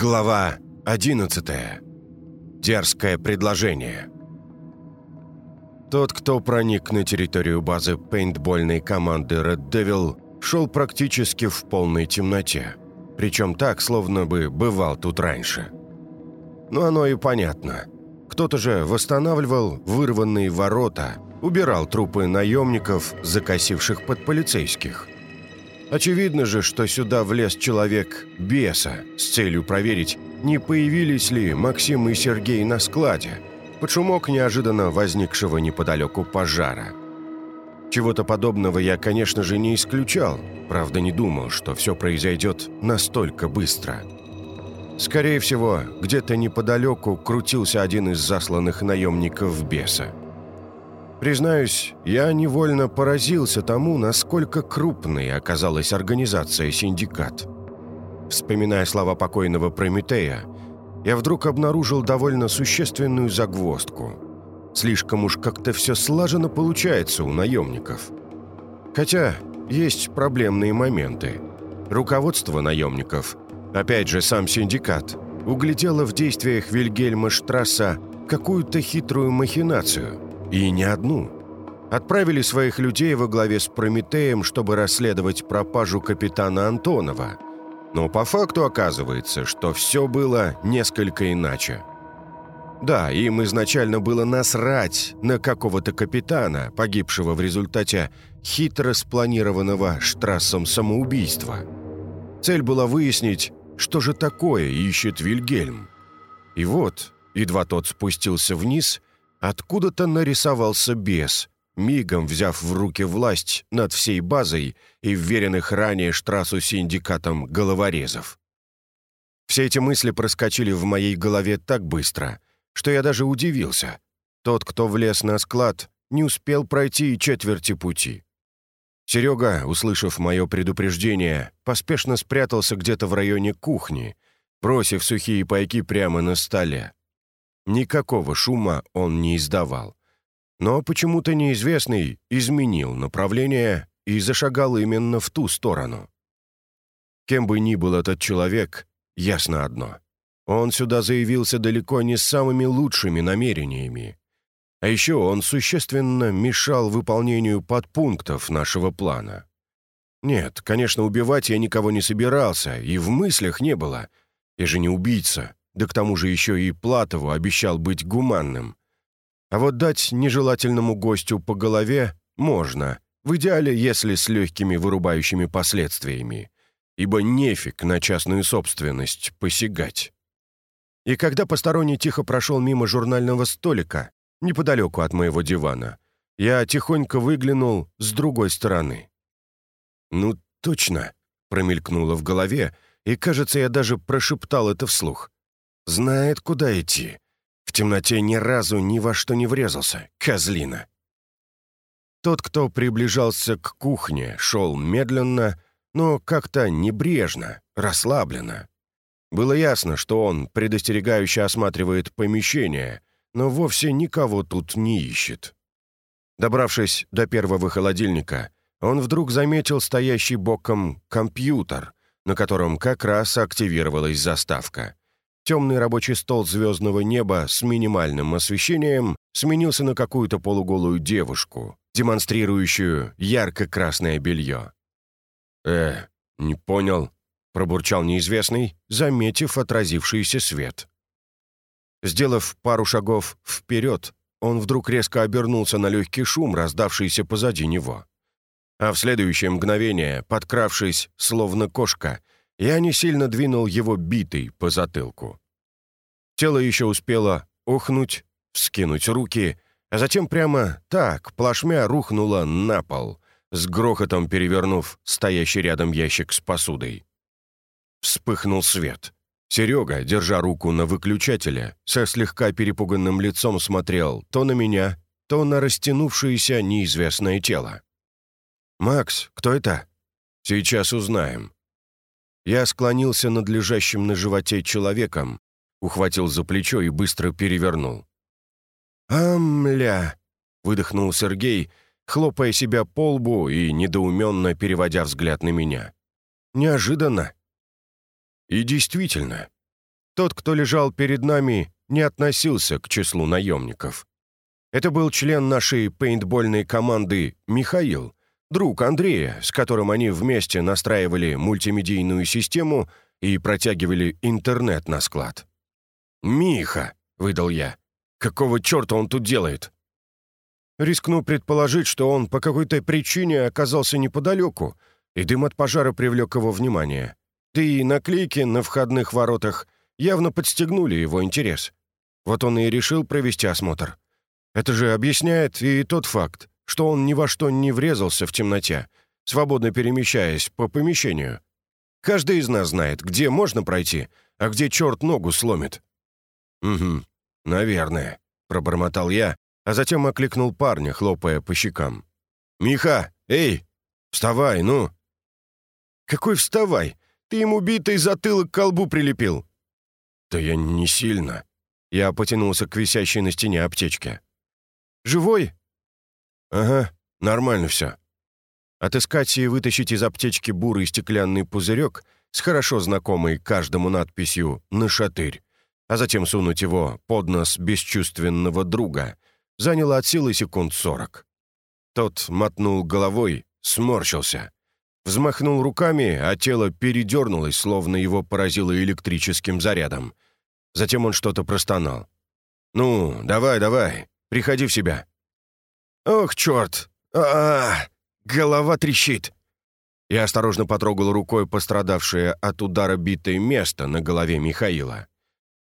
Глава 11. Дерзкое предложение. Тот, кто проник на территорию базы пейнтбольной команды Red Devil, шел практически в полной темноте. Причем так, словно бы бывал тут раньше. Но оно и понятно. Кто-то же восстанавливал вырванные ворота, убирал трупы наемников, закосивших под полицейских – Очевидно же, что сюда влез человек беса с целью проверить, не появились ли Максим и Сергей на складе, под шумок неожиданно возникшего неподалеку пожара. Чего-то подобного я, конечно же, не исключал, правда не думал, что все произойдет настолько быстро. Скорее всего, где-то неподалеку крутился один из засланных наемников беса. Признаюсь, я невольно поразился тому, насколько крупной оказалась организация «Синдикат». Вспоминая слова покойного Прометея, я вдруг обнаружил довольно существенную загвоздку. Слишком уж как-то все слаженно получается у наемников. Хотя есть проблемные моменты. Руководство наемников, опять же сам синдикат, углядело в действиях Вильгельма Штрасса какую-то хитрую махинацию – и не одну. Отправили своих людей во главе с Прометеем, чтобы расследовать пропажу капитана Антонова. Но по факту оказывается, что все было несколько иначе. Да, им изначально было насрать на какого-то капитана, погибшего в результате хитро спланированного Штрассом самоубийства. Цель была выяснить, что же такое ищет Вильгельм. И вот, едва тот спустился вниз – Откуда-то нарисовался бес, мигом взяв в руки власть над всей базой и вверенных ранее Штрассу синдикатом головорезов. Все эти мысли проскочили в моей голове так быстро, что я даже удивился. Тот, кто влез на склад, не успел пройти и четверти пути. Серега, услышав мое предупреждение, поспешно спрятался где-то в районе кухни, бросив сухие пайки прямо на столе. Никакого шума он не издавал. Но почему-то неизвестный изменил направление и зашагал именно в ту сторону. Кем бы ни был этот человек, ясно одно. Он сюда заявился далеко не с самыми лучшими намерениями. А еще он существенно мешал выполнению подпунктов нашего плана. Нет, конечно, убивать я никого не собирался, и в мыслях не было. Я же не убийца, да к тому же еще и Платову обещал быть гуманным. А вот дать нежелательному гостю по голове можно, в идеале, если с легкими вырубающими последствиями, ибо нефиг на частную собственность посягать. И когда посторонний тихо прошел мимо журнального столика, неподалеку от моего дивана, я тихонько выглянул с другой стороны. «Ну, точно», — промелькнуло в голове, и, кажется, я даже прошептал это вслух. Знает, куда идти. В темноте ни разу ни во что не врезался. Козлина. Тот, кто приближался к кухне, шел медленно, но как-то небрежно, расслабленно. Было ясно, что он предостерегающе осматривает помещение, но вовсе никого тут не ищет. Добравшись до первого холодильника, он вдруг заметил стоящий боком компьютер, на котором как раз активировалась заставка. Темный рабочий стол звездного неба с минимальным освещением сменился на какую-то полуголую девушку, демонстрирующую ярко-красное белье. «Э, не понял», — пробурчал неизвестный, заметив отразившийся свет. Сделав пару шагов вперед, он вдруг резко обернулся на легкий шум, раздавшийся позади него. А в следующее мгновение, подкравшись, словно кошка, я не сильно двинул его битой по затылку. Тело еще успело ухнуть, вскинуть руки, а затем прямо так, плашмя, рухнуло на пол, с грохотом перевернув стоящий рядом ящик с посудой. Вспыхнул свет. Серега, держа руку на выключателе, со слегка перепуганным лицом смотрел то на меня, то на растянувшееся неизвестное тело. «Макс, кто это?» «Сейчас узнаем», я склонился над лежащим на животе человеком, ухватил за плечо и быстро перевернул. «Амля!» — выдохнул Сергей, хлопая себя по лбу и недоуменно переводя взгляд на меня. «Неожиданно!» И действительно, Тот, кто лежал перед нами, не относился к числу наемников. Это был член нашей пейнтбольной команды Михаил, друг Андрея, с которым они вместе настраивали мультимедийную систему и протягивали интернет на склад. «Миха!» — выдал я. «Какого черта он тут делает?» Рискну предположить, что он по какой-то причине оказался неподалеку, и дым от пожара привлек его внимание. Да и наклейки на входных воротах явно подстегнули его интерес. Вот он и решил провести осмотр. Это же объясняет и тот факт, что он ни во что не врезался в темноте, свободно перемещаясь по помещению. Каждый из нас знает, где можно пройти, а где черт ногу сломит. «Угу, наверное», — пробормотал я, а затем окликнул парня, хлопая по щекам. «Миха, эй, вставай, ну!» «Какой вставай? Ты ему битый затылок к колбу прилепил!» «Да я не сильно». Я потянулся к висящей на стене аптечке. «Живой?» «Ага, нормально все». Отыскать и вытащить из аптечки бурый стеклянный пузырек с хорошо знакомой каждому надписью «Нашатырь», а затем сунуть его под нос бесчувственного друга, заняло от силы секунд сорок. Тот мотнул головой, сморщился. Взмахнул руками, а тело передернулось, словно его поразило электрическим зарядом. Затем он что-то простонал. «Ну, давай, давай, приходи в себя». «Ох, черт! А, -а, -а Голова трещит!» Я осторожно потрогал рукой пострадавшее от удара битое место на голове Михаила.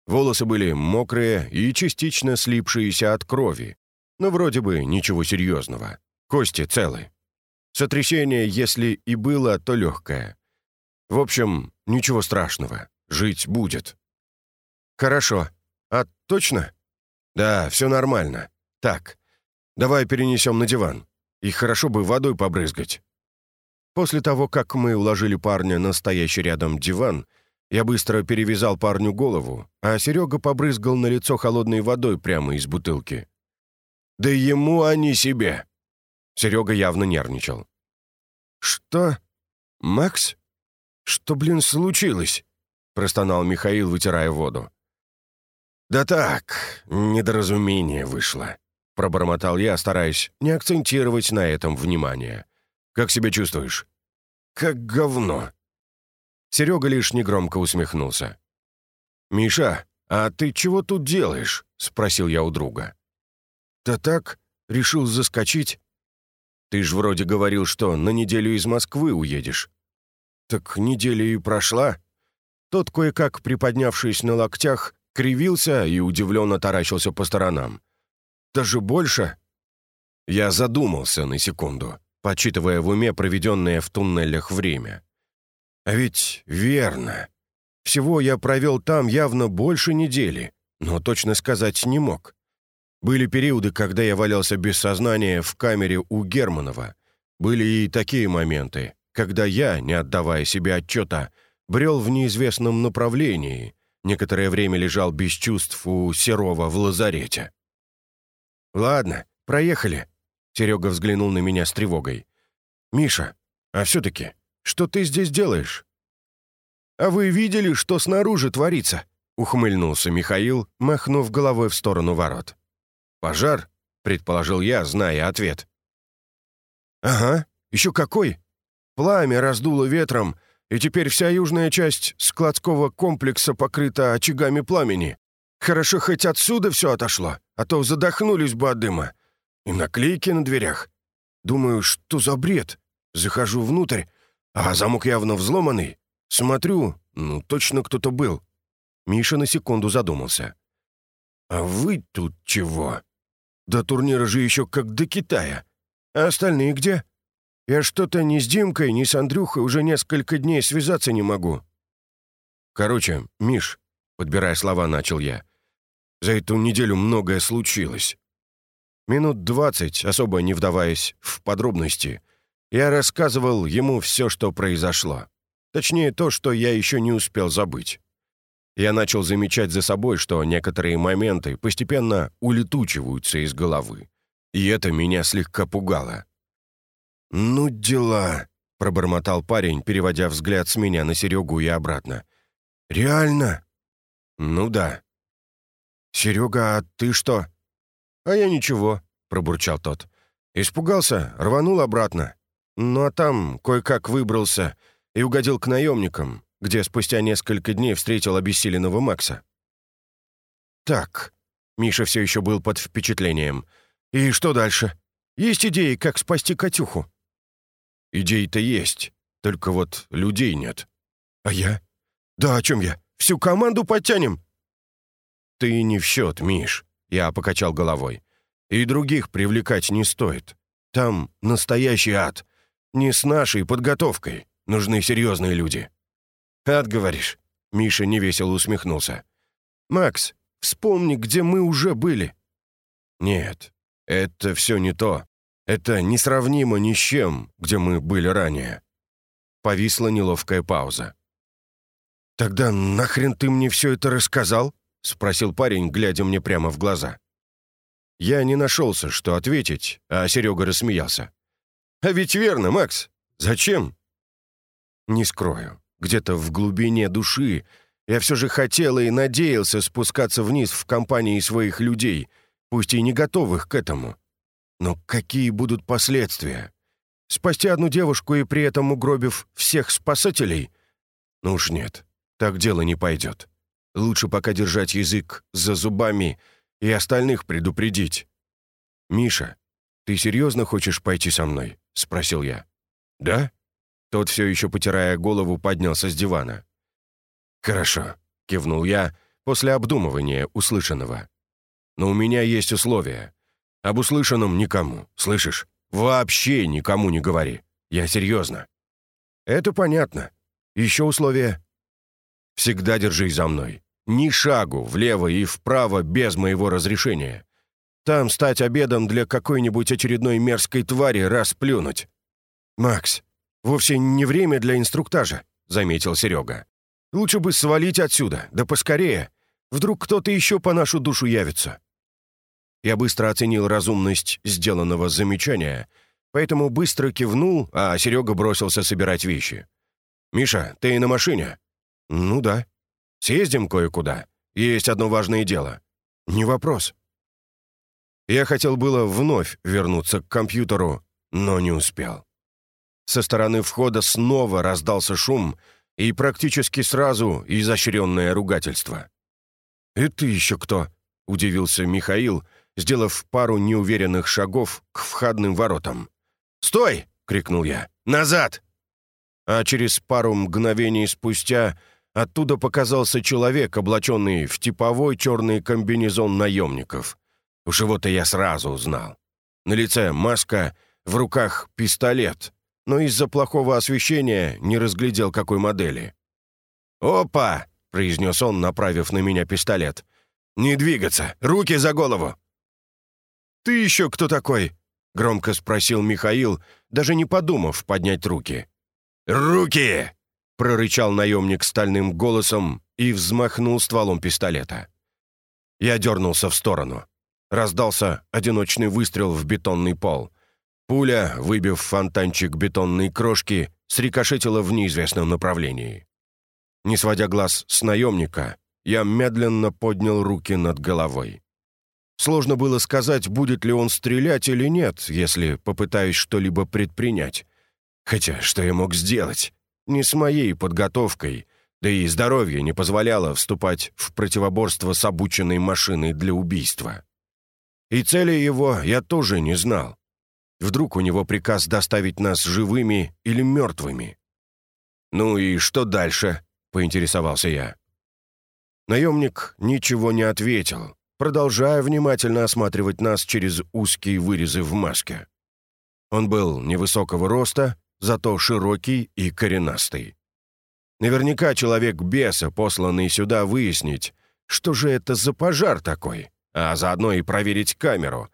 Волосы были мокрые и частично слипшиеся от крови, но вроде бы ничего серьезного. Кости целы. Сотрясение, если и было, то легкое. В общем, ничего страшного. Жить будет. Хорошо. А точно? Да, все нормально. Так, давай перенесем на диван. И хорошо бы водой побрызгать. После того, как мы уложили парня на стоящий рядом диван, я быстро перевязал парню голову, а Серега побрызгал на лицо холодной водой прямо из бутылки. «Да ему, а не себе!» Серега явно нервничал. «Что? Макс? Что, блин, случилось?» простонал Михаил, вытирая воду. «Да так, недоразумение вышло», — пробормотал я, стараясь не акцентировать на этом внимание. «Как себя чувствуешь?» «Как говно». Серега лишь негромко усмехнулся. «Миша, а ты чего тут делаешь?» — спросил я у друга. «Да так, решил заскочить». «Ты ж вроде говорил, что на неделю из Москвы уедешь». «Так неделя и прошла». Тот, кое-как приподнявшись на локтях, кривился и удивленно таращился по сторонам. «Даже больше?» Я задумался на секунду, подсчитывая в уме проведенное в туннелях время. «А ведь верно. Всего я провел там явно больше недели, но точно сказать не мог. Были периоды, когда я валялся без сознания в камере у Германова. Были и такие моменты, когда я, не отдавая себе отчета, брел в неизвестном направлении, некоторое время лежал без чувств у Серова в лазарете. «Ладно, проехали», — Серега взглянул на меня с тревогой. «Миша, а все-таки, что ты здесь делаешь?» «А вы видели, что снаружи творится?» — ухмыльнулся Михаил, махнув головой в сторону ворот. «Пожар?» — предположил я, зная ответ. «Ага, еще какой! Пламя раздуло ветром, и теперь вся южная часть складского комплекса покрыта очагами пламени. Хорошо, хоть отсюда все отошло, а то задохнулись бы от дыма. И наклейки на дверях. Думаю, что за бред? Захожу внутрь, а замок явно взломанный. Смотрю, ну, точно кто-то был». Миша на секунду задумался. «А вы тут чего?» До турнира же еще как до Китая. А остальные где? Я что-то ни с Димкой, ни с Андрюхой уже несколько дней связаться не могу». «Короче, Миш», — подбирая слова, начал я, «за эту неделю многое случилось». Минут двадцать, особо не вдаваясь в подробности, я рассказывал ему все, что произошло. Точнее, то, что я еще не успел забыть я начал замечать за собой, что некоторые моменты постепенно улетучиваются из головы. И это меня слегка пугало. «Ну, дела», — пробормотал парень, переводя взгляд с меня на Серегу и обратно. «Реально?» «Ну да». «Серега, а ты что?» «А я ничего», — пробурчал тот. «Испугался, рванул обратно. Ну а там кое-как выбрался и угодил к наемникам, где спустя несколько дней встретил обессиленного Макса». «Так», — Миша все еще был под впечатлением. «И что дальше? Есть идеи, как спасти Катюху?» «Идей-то есть, только вот людей нет». «А я? Да о чем я? Всю команду подтянем?» «Ты не в счет, Миш», — я покачал головой. «И других привлекать не стоит. Там настоящий ад. Не с нашей подготовкой. Нужны серьезные люди». «Ад, говоришь?» — Миша невесело усмехнулся. «Макс, вспомни, где мы уже были». «Нет, это все не то. Это несравнимо ни с чем, где мы были ранее». Повисла неловкая пауза. «Тогда нахрен ты мне все это рассказал?» — спросил парень, глядя мне прямо в глаза. Я не нашелся, что ответить, а Серега рассмеялся. «А ведь верно, Макс. Зачем?» «Не скрою. Где-то в глубине души я все же хотел и надеялся спускаться вниз в компании своих людей, пусть и не готовых к этому. Но какие будут последствия? Спасти одну девушку и при этом угробив всех спасателей? Ну уж нет, так дело не пойдет. Лучше пока держать язык за зубами и остальных предупредить. «Миша, ты серьезно хочешь пойти со мной?» — спросил я. «Да?» Тот, все еще потирая голову, поднялся с дивана. «Хорошо», — кивнул я после обдумывания услышанного. «Но у меня есть условия. Об услышанном никому, слышишь? Вообще никому не говори. Я серьезно». «Это понятно. Еще условия?» Всегда держись за мной. Ни шагу влево и вправо без моего разрешения. Там стать обедом для какой-нибудь очередной мерзкой твари расплюнуть». «Макс, вовсе не время для инструктажа», — заметил Серега. «Лучше бы свалить отсюда, да поскорее. Вдруг кто-то еще по нашу душу явится». Я быстро оценил разумность сделанного замечания, поэтому быстро кивнул, а Серега бросился собирать вещи. «Миша, ты на машине?» «Ну да. Съездим кое-куда. Есть одно важное дело». «Не вопрос». Я хотел было вновь вернуться к компьютеру, но не успел. Со стороны входа снова раздался шум и практически сразу изощренное ругательство. «Это еще кто?» — удивился Михаил, сделав пару неуверенных шагов к входным воротам. «Стой!» — крикнул я. «Назад!» А через пару мгновений спустя Оттуда показался человек, облаченный в типовой черный комбинезон наемников. Уж его-то я сразу узнал. На лице маска, в руках пистолет, но из-за плохого освещения не разглядел какой модели. «Опа!» — произнес он, направив на меня пистолет. «Не двигаться! Руки за голову!» «Ты еще кто такой?» — громко спросил Михаил, даже не подумав поднять руки. «Руки!» Прорычал наемник стальным голосом и взмахнул стволом пистолета. Я дернулся в сторону. Раздался одиночный выстрел в бетонный пол. Пуля, выбив фонтанчик бетонной крошки, срикошетила в неизвестном направлении. Не сводя глаз с наемника, я медленно поднял руки над головой. Сложно было сказать, будет ли он стрелять или нет, если попытаюсь что-либо предпринять. Хотя что я мог сделать? Не с моей подготовкой, да и здоровье не позволяло вступать в противоборство с обученной машиной для убийства. И цели его я тоже не знал. Вдруг у него приказ доставить нас живыми или мертвыми? «Ну и что дальше?» — поинтересовался я. Наемник ничего не ответил, продолжая внимательно осматривать нас через узкие вырезы в маске. Он был невысокого роста, зато широкий и коренастый. Наверняка человек беса, посланный сюда выяснить, что же это за пожар такой, а заодно и проверить камеру.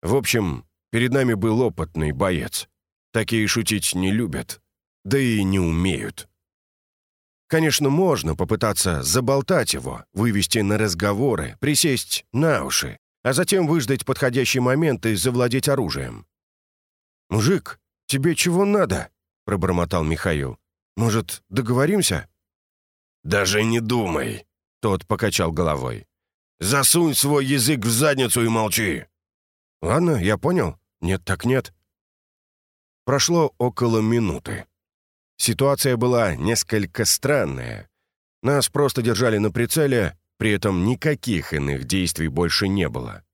В общем, перед нами был опытный боец. Такие шутить не любят, да и не умеют. Конечно, можно попытаться заболтать его, вывести на разговоры, присесть на уши, а затем выждать подходящий момент и завладеть оружием. «Мужик, тебе чего надо?» — пробормотал Михаил. «Может, договоримся?» «Даже не думай!» Тот покачал головой. «Засунь свой язык в задницу и молчи!» «Ладно, я понял. Нет так нет». Прошло около минуты. Ситуация была несколько странная. Нас просто держали на прицеле, при этом никаких иных действий больше не было.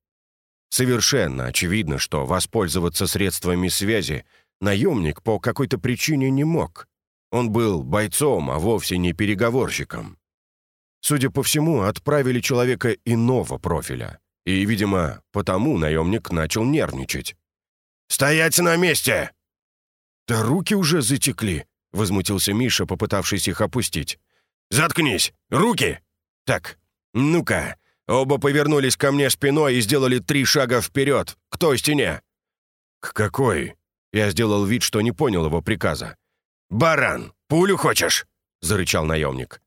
Совершенно очевидно, что воспользоваться средствами связи наемник по какой-то причине не мог. Он был бойцом, а вовсе не переговорщиком. Судя по всему, отправили человека иного профиля. И, видимо, потому наемник начал нервничать. «Стоять на месте!» «Да руки уже затекли», — возмутился Миша, попытавшись их опустить. «Заткнись! Руки!» «Так, ну-ка!» Оба повернулись ко мне спиной и сделали три шага вперед, к той стене. «К какой?» Я сделал вид, что не понял его приказа. «Баран, пулю хочешь?» — зарычал наемник.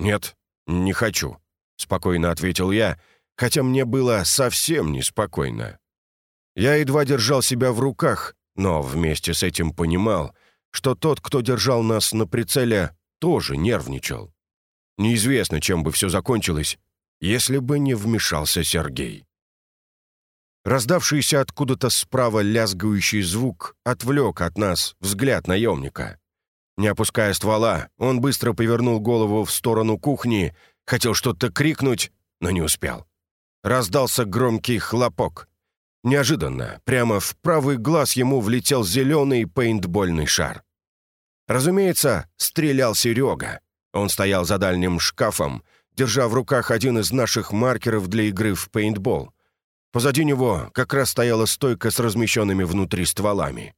«Нет, не хочу», — спокойно ответил я, хотя мне было совсем неспокойно. Я едва держал себя в руках, но вместе с этим понимал, что тот, кто держал нас на прицеле, тоже нервничал. Неизвестно, чем бы все закончилось, если бы не вмешался Сергей. Раздавшийся откуда-то справа лязгающий звук отвлек от нас взгляд наемника. Не опуская ствола, он быстро повернул голову в сторону кухни, хотел что-то крикнуть, но не успел. Раздался громкий хлопок. Неожиданно, прямо в правый глаз ему влетел зеленый пейнтбольный шар. Разумеется, стрелял Серега. Он стоял за дальним шкафом, держа в руках один из наших маркеров для игры в пейнтбол. Позади него как раз стояла стойка с размещенными внутри стволами.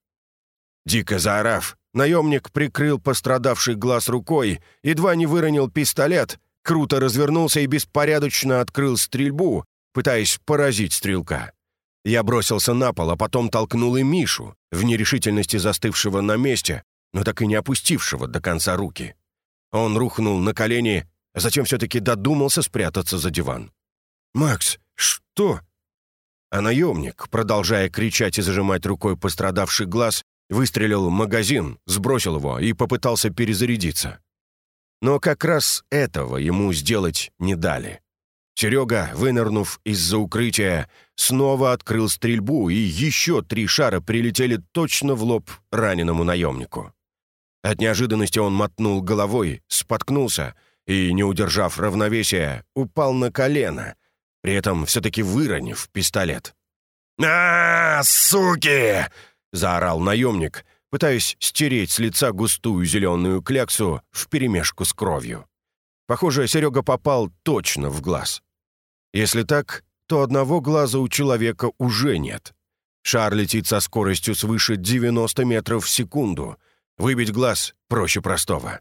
Дико заорав, наемник прикрыл пострадавший глаз рукой, едва не выронил пистолет, круто развернулся и беспорядочно открыл стрельбу, пытаясь поразить стрелка. Я бросился на пол, а потом толкнул и Мишу, в нерешительности застывшего на месте, но так и не опустившего до конца руки. Он рухнул на колени, а затем все-таки додумался спрятаться за диван. «Макс, что?» А наемник, продолжая кричать и зажимать рукой пострадавший глаз, выстрелил в магазин, сбросил его и попытался перезарядиться. Но как раз этого ему сделать не дали. Серега, вынырнув из-за укрытия, снова открыл стрельбу, и еще три шара прилетели точно в лоб раненому наемнику. От неожиданности он мотнул головой, споткнулся и, не удержав равновесия, упал на колено, при этом все-таки выронив пистолет. а, суки!» — заорал наемник, пытаясь стереть с лица густую зеленую кляксу вперемешку с кровью. Похоже, Серега попал точно в глаз. Если так, то одного глаза у человека уже нет. Шар летит со скоростью свыше 90 метров в секунду, Выбить глаз проще простого.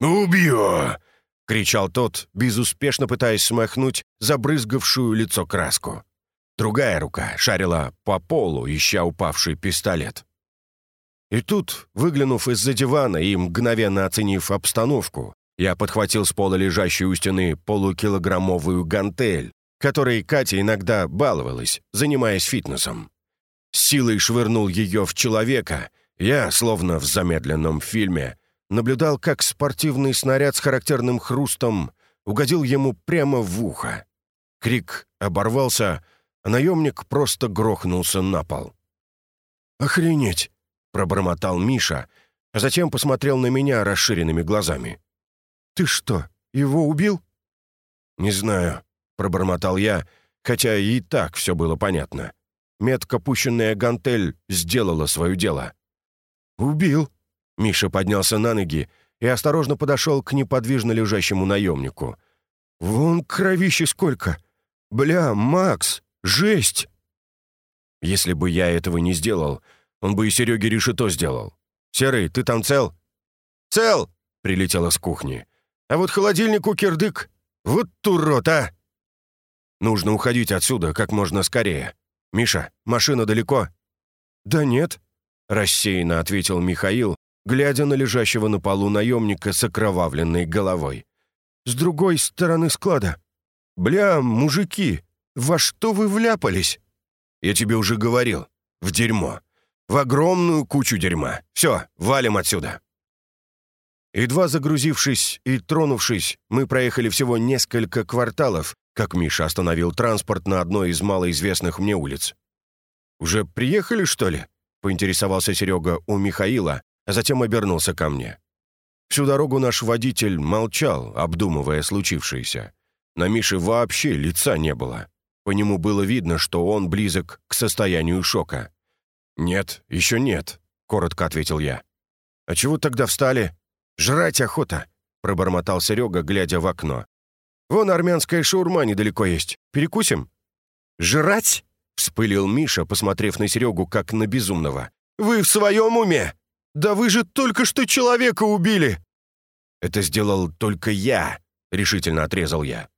«Убью!» — кричал тот, безуспешно пытаясь смахнуть забрызгавшую лицо краску. Другая рука шарила по полу, ища упавший пистолет. И тут, выглянув из-за дивана и мгновенно оценив обстановку, я подхватил с пола лежащей у стены полукилограммовую гантель, которой Катя иногда баловалась, занимаясь фитнесом. С силой швырнул ее в человека — я, словно в замедленном фильме, наблюдал, как спортивный снаряд с характерным хрустом угодил ему прямо в ухо. Крик оборвался, а наемник просто грохнулся на пол. «Охренеть!» — пробормотал Миша, а затем посмотрел на меня расширенными глазами. «Ты что, его убил?» «Не знаю», — пробормотал я, хотя и так все было понятно. Метко пущенная гантель сделала свое дело. «Убил!» Миша поднялся на ноги и осторожно подошел к неподвижно лежащему наемнику. «Вон кровище сколько! Бля, Макс, жесть!» Если бы я этого не сделал, он бы и Сереге решето сделал. «Серый, ты там цел?» «Цел!» — прилетело с кухни. «А вот холодильнику кирдык! Вот турот, а!» «Нужно уходить отсюда как можно скорее. Миша, машина далеко?» «Да нет», — рассеянно ответил Михаил, глядя на лежащего на полу наемника с окровавленной головой. «С другой стороны склада. Бля, мужики, во что вы вляпались?» «Я тебе уже говорил. В дерьмо. В огромную кучу дерьма. Все, валим отсюда». Едва загрузившись и тронувшись, мы проехали всего несколько кварталов, как Миша остановил транспорт на одной из малоизвестных мне улиц. «Уже приехали, что ли?» — поинтересовался Серега у Михаила, а затем обернулся ко мне. Всю дорогу наш водитель молчал, обдумывая случившееся. На Мише вообще лица не было. По нему было видно, что он близок к состоянию шока. «Нет, еще нет», — коротко ответил я. «А чего тогда встали?» «Жрать охота», — пробормотал Серега, глядя в окно. «Вон армянская шаурма недалеко есть. Перекусим?» «Жрать?» — вспылил Миша, посмотрев на Серегу, как на безумного. «Вы в своем уме? Да вы же только что человека убили!» «Это сделал только я», — решительно отрезал я.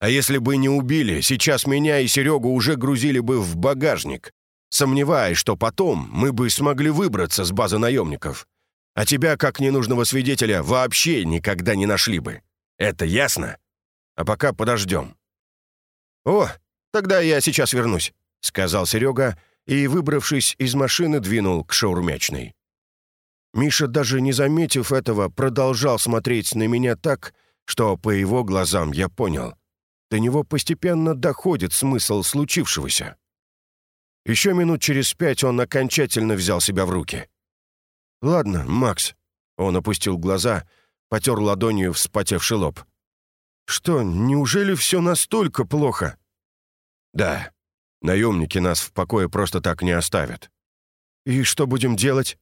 «А если бы не убили, сейчас меня и Серегу уже грузили бы в багажник. Сомневаюсь, что потом мы бы смогли выбраться с базы наемников а тебя, как ненужного свидетеля, вообще никогда не нашли бы. Это ясно? А пока подождем». «О, тогда я сейчас вернусь», — сказал Серега и, выбравшись из машины, двинул к шаурмячной. Миша, даже не заметив этого, продолжал смотреть на меня так, что по его глазам я понял. До него постепенно доходит смысл случившегося. Еще минут через пять он окончательно взял себя в руки. «Ладно, Макс». Он опустил глаза, потер ладонью вспотевший лоб. «Что, неужели все настолько плохо?» «Да. Наемники нас в покое просто так не оставят». «И что будем делать?»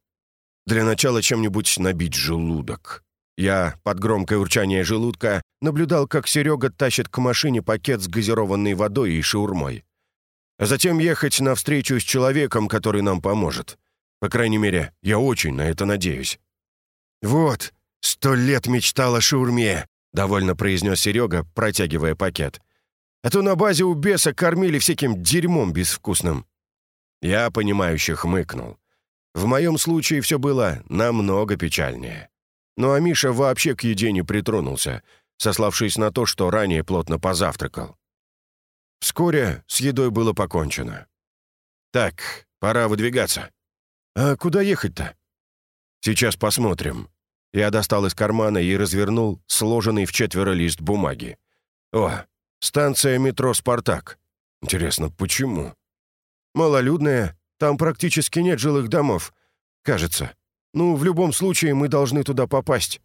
«Для начала чем-нибудь набить желудок». Я, под громкое урчание желудка, наблюдал, как Серега тащит к машине пакет с газированной водой и шаурмой. А затем ехать навстречу с человеком, который нам поможет. По крайней мере, я очень на это надеюсь». «Вот, сто лет мечтал о шаурме», — довольно произнес Серега, протягивая пакет. «А то на базе у беса кормили всяким дерьмом безвкусным». Я, понимающе хмыкнул. В моем случае все было намного печальнее. Ну а Миша вообще к еде не притронулся, сославшись на то, что ранее плотно позавтракал. Вскоре с едой было покончено. «Так, пора выдвигаться», «А куда ехать-то?» «Сейчас посмотрим». Я достал из кармана и развернул сложенный в четверо лист бумаги. «О, станция метро «Спартак». Интересно, почему?» «Малолюдная, там практически нет жилых домов. Кажется. Ну, в любом случае, мы должны туда попасть».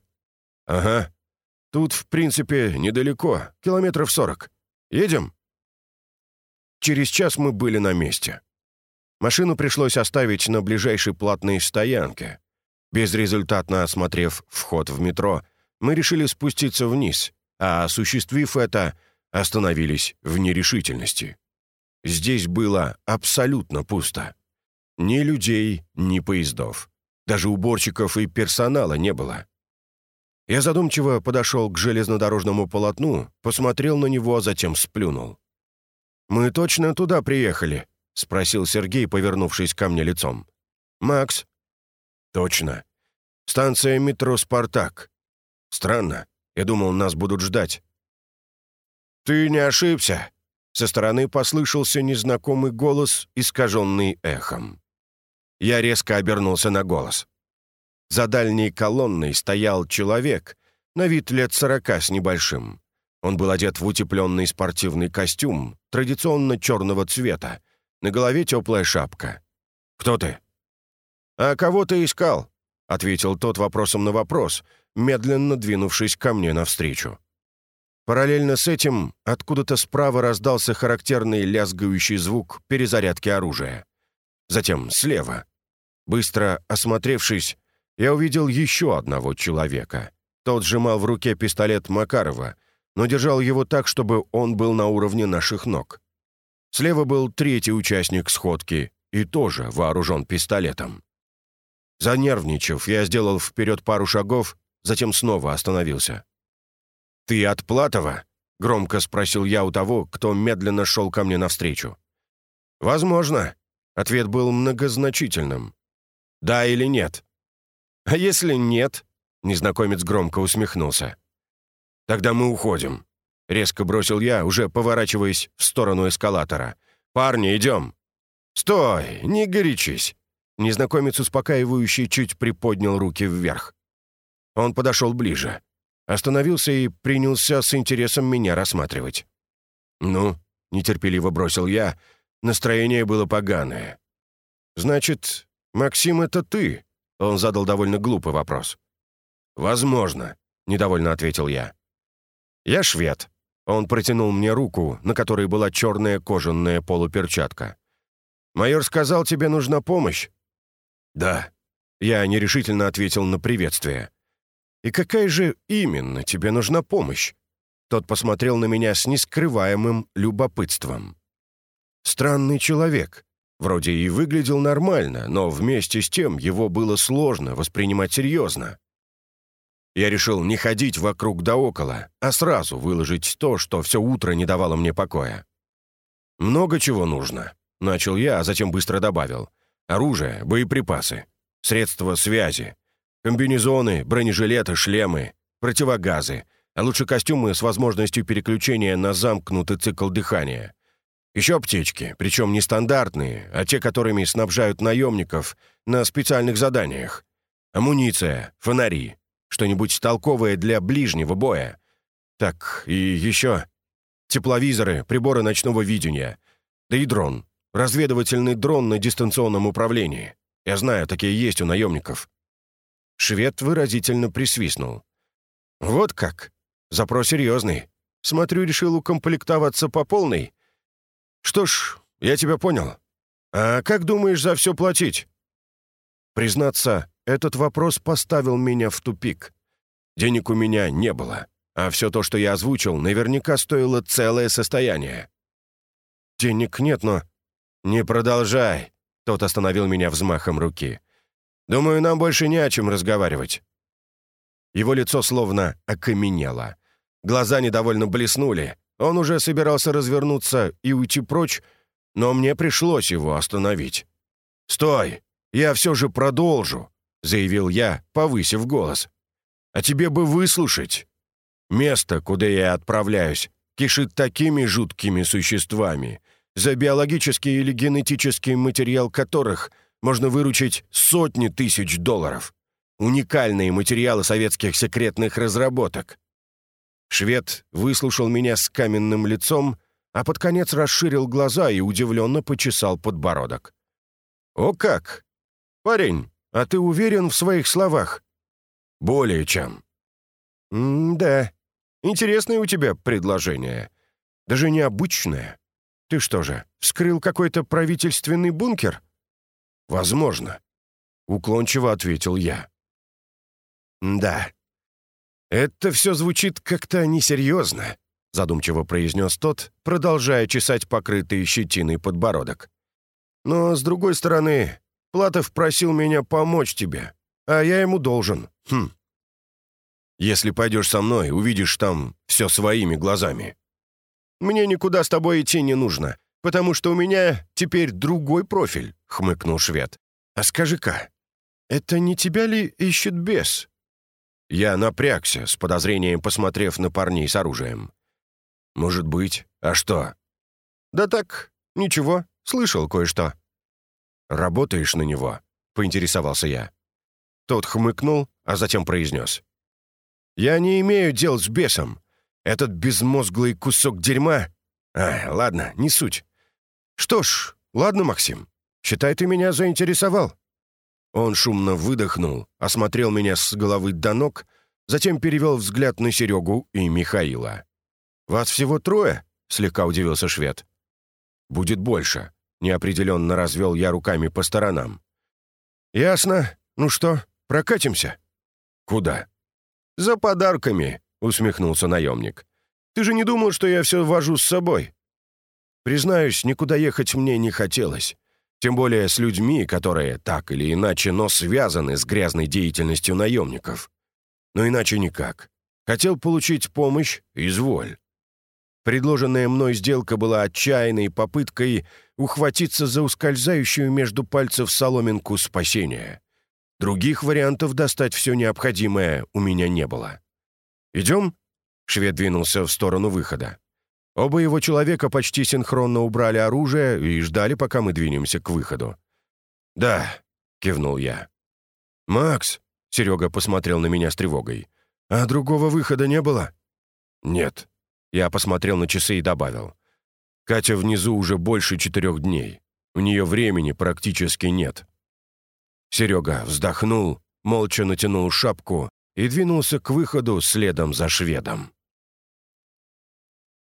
«Ага. Тут, в принципе, недалеко, километров сорок. Едем?» Через час мы были на месте. Машину пришлось оставить на ближайшей платной стоянке. Безрезультатно осмотрев вход в метро, мы решили спуститься вниз, а, осуществив это, остановились в нерешительности. Здесь было абсолютно пусто. Ни людей, ни поездов. Даже уборщиков и персонала не было. Я задумчиво подошел к железнодорожному полотну, посмотрел на него, а затем сплюнул. «Мы точно туда приехали», — спросил Сергей, повернувшись ко мне лицом. «Макс?» «Точно. Станция метро «Спартак». Странно. Я думал, нас будут ждать». «Ты не ошибся?» Со стороны послышался незнакомый голос, искаженный эхом. Я резко обернулся на голос. За дальней колонной стоял человек, на вид лет сорока с небольшим. Он был одет в утепленный спортивный костюм, традиционно черного цвета, на голове теплая шапка. «Кто ты?» «А кого ты искал?» — ответил тот вопросом на вопрос, медленно двинувшись ко мне навстречу. Параллельно с этим откуда-то справа раздался характерный лязгающий звук перезарядки оружия. Затем слева. Быстро осмотревшись, я увидел еще одного человека. Тот сжимал в руке пистолет Макарова, но держал его так, чтобы он был на уровне наших ног. Слева был третий участник сходки и тоже вооружен пистолетом. Занервничав, я сделал вперед пару шагов, затем снова остановился. «Ты от Платова?» — громко спросил я у того, кто медленно шел ко мне навстречу. «Возможно». Ответ был многозначительным. «Да или нет?» «А если нет?» — незнакомец громко усмехнулся. «Тогда мы уходим. — резко бросил я, уже поворачиваясь в сторону эскалатора. «Парни, идем!» «Стой! Не горячись!» Незнакомец, успокаивающий, чуть приподнял руки вверх. Он подошел ближе. Остановился и принялся с интересом меня рассматривать. «Ну?» — нетерпеливо бросил я. Настроение было поганое. «Значит, Максим, это ты?» Он задал довольно глупый вопрос. «Возможно», — недовольно ответил я. «Я швед». Он протянул мне руку, на которой была черная кожаная полуперчатка. «Майор сказал, тебе нужна помощь?» «Да». Я нерешительно ответил на приветствие. «И какая же именно тебе нужна помощь?» Тот посмотрел на меня с нескрываемым любопытством. «Странный человек. Вроде и выглядел нормально, но вместе с тем его было сложно воспринимать серьезно. Я решил не ходить вокруг да около, а сразу выложить то, что все утро не давало мне покоя. «Много чего нужно», — начал я, а затем быстро добавил. «Оружие, боеприпасы, средства связи, комбинезоны, бронежилеты, шлемы, противогазы, а лучше костюмы с возможностью переключения на замкнутый цикл дыхания. Еще аптечки, причем не стандартные, а те, которыми снабжают наемников на специальных заданиях. Амуниция, фонари, что-нибудь толковое для ближнего боя. Так, и еще тепловизоры, приборы ночного видения. Да и дрон. Разведывательный дрон на дистанционном управлении. Я знаю, такие есть у наемников. Швед выразительно присвистнул. «Вот как? Запрос серьезный. Смотрю, решил укомплектоваться по полной. Что ж, я тебя понял. А как думаешь за все платить?» Признаться, этот вопрос поставил меня в тупик. Денег у меня не было, а все то, что я озвучил, наверняка стоило целое состояние. «Денег нет, но...» «Не продолжай!» — тот остановил меня взмахом руки. «Думаю, нам больше не о чем разговаривать». Его лицо словно окаменело. Глаза недовольно блеснули. Он уже собирался развернуться и уйти прочь, но мне пришлось его остановить. «Стой! Я все же продолжу!» — заявил я, повысив голос. «А тебе бы выслушать. Место, куда я отправляюсь, кишит такими жуткими существами, за биологический или генетический материал которых можно выручить сотни тысяч долларов. Уникальные материалы советских секретных разработок. Швед выслушал меня с каменным лицом, а под конец расширил глаза и удивленно почесал подбородок. «О как! Парень, а ты уверен в своих словах?» «Более чем». «М-да. Интересное у тебя предложение. Даже необычное. Ты что же, вскрыл какой-то правительственный бункер?» «Возможно», — уклончиво ответил я. «Да. Это все звучит как-то несерьезно», — задумчиво произнес тот, продолжая чесать покрытый щетиной подбородок. «Но, с другой стороны, Платов просил меня помочь тебе, а я ему должен. Хм. Если пойдешь со мной, увидишь там все своими глазами. Мне никуда с тобой идти не нужно, потому что у меня теперь другой профиль», — хмыкнул швед. «А скажи-ка, это не тебя ли ищет бес?» Я напрягся, с подозрением посмотрев на парней с оружием. «Может быть. А что?» «Да так, ничего. Слышал кое-что». «Работаешь на него?» — поинтересовался я. Тот хмыкнул, а затем произнес. «Я не имею дел с бесом. Этот безмозглый кусок дерьма... А, ладно, не суть. Что ж, ладно, Максим, считай, ты меня заинтересовал». Он шумно выдохнул, осмотрел меня с головы до ног, затем перевел взгляд на Серегу и Михаила. «Вас всего трое?» — слегка удивился швед. «Будет больше», Неопределенно развел я руками по сторонам. «Ясно. Ну что, прокатимся?» «Куда?» «За подарками», — усмехнулся наемник. «Ты же не думал, что я все вожу с собой?» Признаюсь, никуда ехать мне не хотелось. Тем более с людьми, которые так или иначе, но связаны с грязной деятельностью наемников. Но иначе никак. Хотел получить помощь — изволь. Предложенная мной сделка была отчаянной попыткой ухватиться за ускользающую между пальцев соломинку спасения. Других вариантов достать все необходимое у меня не было. «Идем?» — швед двинулся в сторону выхода. Оба его человека почти синхронно убрали оружие и ждали, пока мы двинемся к выходу. «Да», — кивнул я. «Макс», — Серега посмотрел на меня с тревогой. «А другого выхода не было?» «Нет». Я посмотрел на часы и добавил. «Катя внизу уже больше четырех дней. У нее времени практически нет». Серега вздохнул, молча натянул шапку и двинулся к выходу следом за шведом.